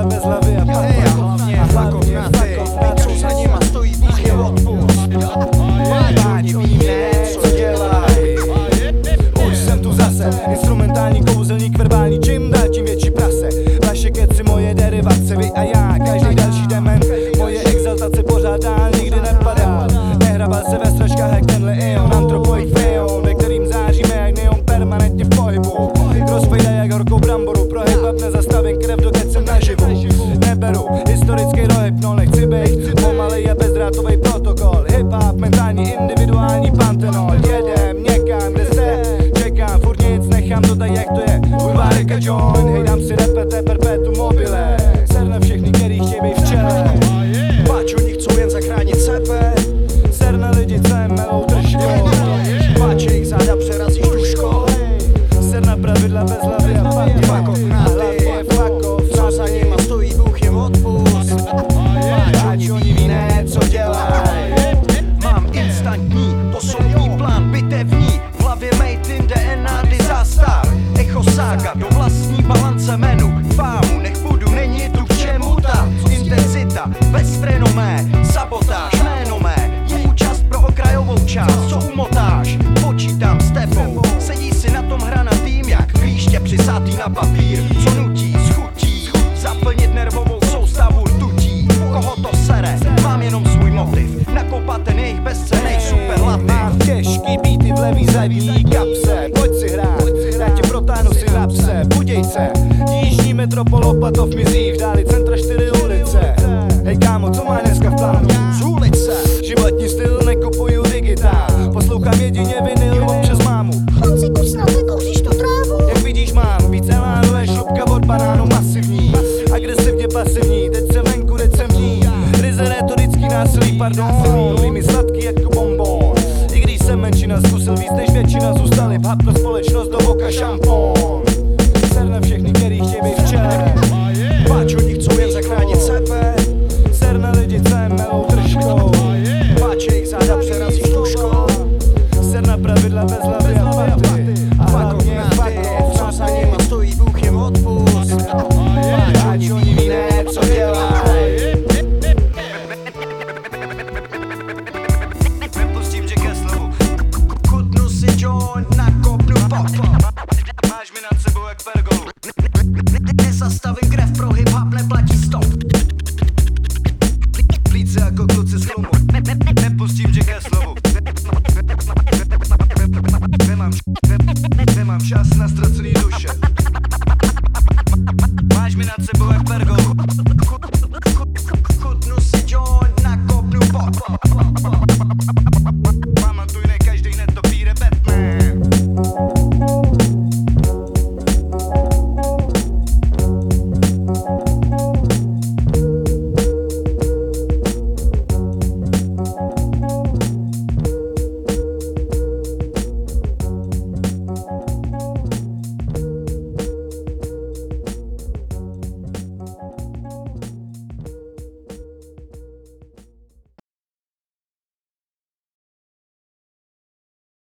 chwila bez lawy, a pan Heja, nie, zakon, ty, nie ma, stoi. Z niskie odpór Panie, winę, co dzielaj Ojcem tu zasem, instrument Saga, do vlastní balance menu. Fámu, nech budu, není tu k čemu ta Intenzita, bez frenomé Sabotáž, jméno mé Je účast pro okrajovou část, co umotáš? Počítám s tebou, sedí si na tom hra na tým Jak klíště přisátý na papír. Co nutí, schutí, zaplnit nervovou soustavu rtutí Koho to sere, mám jenom svůj motiv. Nakopat ten jejich bezcenej superlativ. Mám těžký beaty v levý zadní Buděj se, jižní metropol Opatov mizí v dáli centra čtyři ulice. Hej kámo, co má dneska v plánu? Z ulice Životní styl, nekupuju digitál. Poslouchám jedině vinyl, občas mámu. Honziku, snad nekouříš tu trávu? Jak vidíš mám, více lánové šlubka od banánu masivní. Agresivně pasivní, teď jsem venku, teď jsem v ní. Ryze retorický násilí, pardon Mluví mi sladký jako bonbon. I když jsem menšina, zkusil víc než většina Zůstali v pro společnost do voka šampon Všechny, který chtějí být v čele. Páč, oni chcou jen zachránit sebe. Ser na lidi, co je melou držkou. Páč, jejich záda přerazíš tuškou. Ser na pravidla bez hlavy a paty Chutnu si joint, nakopnu pop, pop, pop, pop.